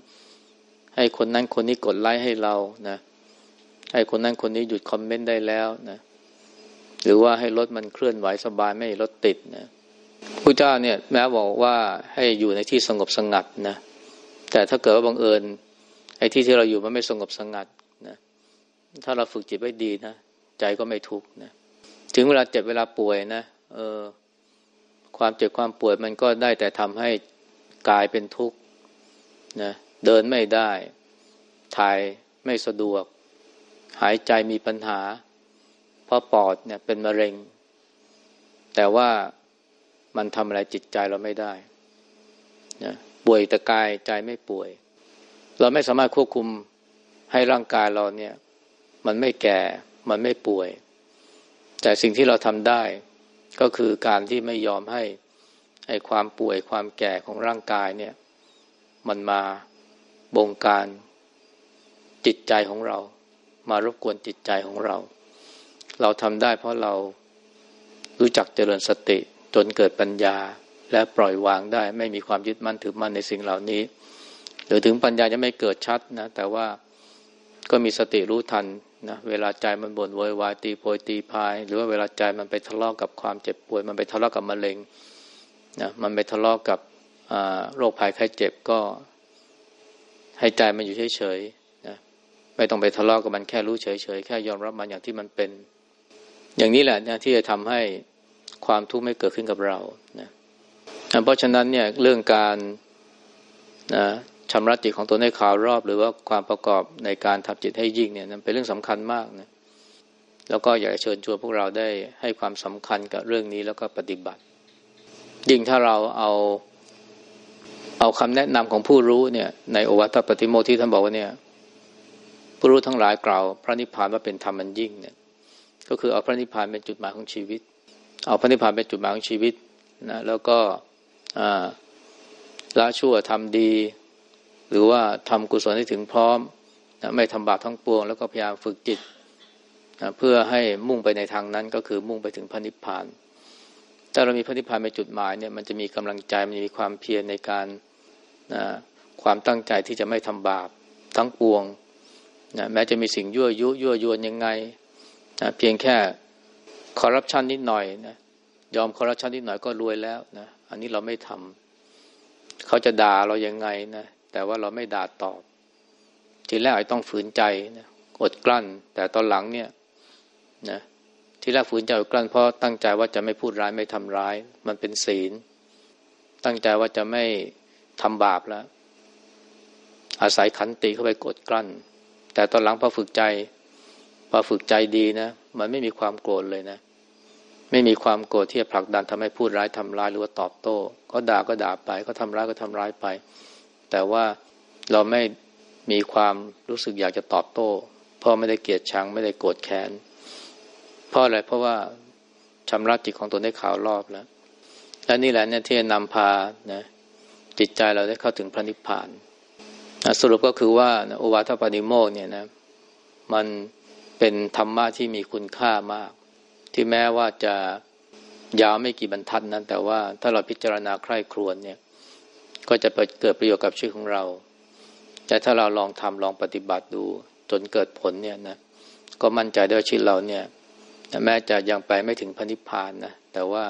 ให้คนนั้นคนนี้กดไลค์ให้เรานะให้คนนั้นคนนี้หยุดคอมเมนต์ได้แล้วนะหรือว่าให้รถมันเคลื่อนไหวสบายไม่รถติดนะพระเจ้าเนี่ยแม้บอกว่าให้อยู่ในที่สงบสงัดนะแต่ถ้าเกิดว่าบังเอิญไอ้ที่ที่เราอยู่มันไม่สงบสงัดนะถ้าเราฝึกจิตไว้ดีนะใจก็ไม่ทุกข์นะถึงเวลาเจ็บเวลาป่วยนะ ความเจ็บความปวยมันก็ได้แต่ทำให้กายเป็นทุกข์นะเดินไม่ได้ ถ่ายไม่สะดวก หายใจมีปัญหา เพราะปอดเนี่ยเป็นมะเร็ง แต่ว่ามันทำอะไรจิตใจเราไม่ได้นะป่วยแต่กายใจไม่ป่วย เราไม่สามารถควบคุมให้ร่างกายเราเนี่ย มันไม่แก่ มันไม่ป่วย แต่สิ่งที่เราทำได้ ก็คือการที่ไม่ยอมให้ให้ความป่วยความแก่ของร่างกายเนี่ย มันมาบงการจิตใจของเรา มารบกวนจิตใจของเรา เราทำได้เพราะเรารู้จักเจริญสติจนเกิดปัญญาและปล่อยวางได้ ไม่มีความยึดมั่นถือมั่นในสิ่งเหล่านี้ หรือถึงปัญญาจะไม่เกิดชัดนะ แต่ว่าก็มีสติรู้ทัน นะเวลาใจมันบ่นโวยวายตีโพยตีพาย หรือว่าเวลาใจมันไปทะเลาะกกับความเจ็บป่วย มันไปทะเลาะกกับมะเร็งนะมันไปทะเลาะกกับโรคภัยไข้เจ็บก็ ให้ใจมันอยู่เฉยๆนะไม่ต้องไปทะเลาะกกับมันแค่รู้เฉยๆแค่ยอมรับมันอย่างที่มันเป็น อย่างนี้แหละนะที่จะทำให้ความทุกข์ไม่เกิดขึ้นกับเรานะเพราะฉะนั้นเนี่ยเรื่องการนะ ชำระจิตของตัวในข่าวรอบ หรือว่าความประกอบในการทำจิตให้ยิ่งเนี่ยนั้นเป็นเรื่องสำคัญมากนะแล้วก็อยากเชิญชวนพวกเราได้ให้ความสำคัญกับเรื่องนี้แล้วก็ปฏิบัติ ยิ่งถ้าเราเอาเอาคำแนะนำของผู้รู้เนี่ย ในโอวัตปฏิโมที่ท่านบอกว่าเนี่ยผู้รู้ทั้งหลายกล่าว พระนิพพานว่าเป็นธรรมมันยิ่งเนี่ย ก็คือเอาพระนิพพานเป็นจุดหมายของชีวิต เอาพระนิพพานเป็นจุดหมายของชีวิตนะแล้วก็ละชั่วทำดี หรือว่าทำกุศลให้ถึงพร้อมนะไม่ทำบาปทั้งปวง แล้วก็พยายามฝึกจิตนะเพื่อให้มุ่งไปในทางนั้นก็คือมุ่งไปถึงพระนิพพานถ้าเรามีพระนิพพานเป็นจุดหมายเนี่ยมันจะมีกำลังใจมันมีความเพียรในการนะความตั้งใจที่จะไม่ทำบาปทั้งปวงนะแม้จะมีสิ่งยั่วยุยั่วยวนยังไงนะเพียงแค่คอร์รัปชันนิดหน่อยนะยอมคอร์รัปชันนิดหน่อยก็รวยแล้วนะอันนี้เราไม่ทำเขาจะด่าเรายังไงนะ แต่ว่าเราไม่ด่าตอบ ทีแรกไอ้ต้องฝืนใจนะอดกลั้น แต่ตอนหลังเนี่ยนะทีแรกฝืนใจอดกลั้นเพราะตั้งใจว่าจะไม่พูดร้ายไม่ทำร้าย มันเป็นศีล ตั้งใจว่าจะไม่ทำบาปแล้ว อาศัยขันติเข้าไปกดกลั้น แต่ตอนหลังพอฝึกใจพอฝึกใจดีนะมันไม่มีความโกรธเลยนะ ไม่มีความโกรธที่จะผลักดันทำให้พูดร้ายทำร้ายหรือว่าตอบโต้ ก็ด่าก็ด่าไป ก็ทำร้ายก็ทำร้ายไป แต่ว่าเราไม่มีความรู้สึกอยากจะตอบโต้เพราะไม่ได้เกลียดชังไม่ได้โกรธแค้นเพราะอะไรเพราะว่าชำระจิตของตนได้ข่าวรอบแล้วและนี่แหละเนี่ยที่นำพานะจิตใจเราได้เข้าถึงพระนิพพานสรุปก็คือว่าโอวาทปานิโมกเนี่ยนะมันเป็นธรรมะที่มีคุณค่ามาก ที่แม้ว่าจะยาวไม่กี่บรรทัดนั้น แต่ว่าถ้าเราพิจารณาใคร่ครวญเนี่ย ก็จะเกิดประโยชน์กับชีวิตของเรา แต่ถ้าเราลองทำลองปฏิบัติดูจนเกิดผลเนี่ยนะก็มั่นใจได้ว่าชีวิตเราเนี่ยแม้จะยังไปไม่ถึงพระนิพพานนะแต่ว่า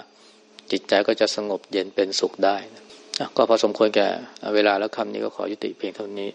จิตใจก็จะสงบเย็นเป็นสุขได้นะก็พอสมควรแก่เวลาแล้วคำนี้ก็ขอยุติเพียงเท่านี้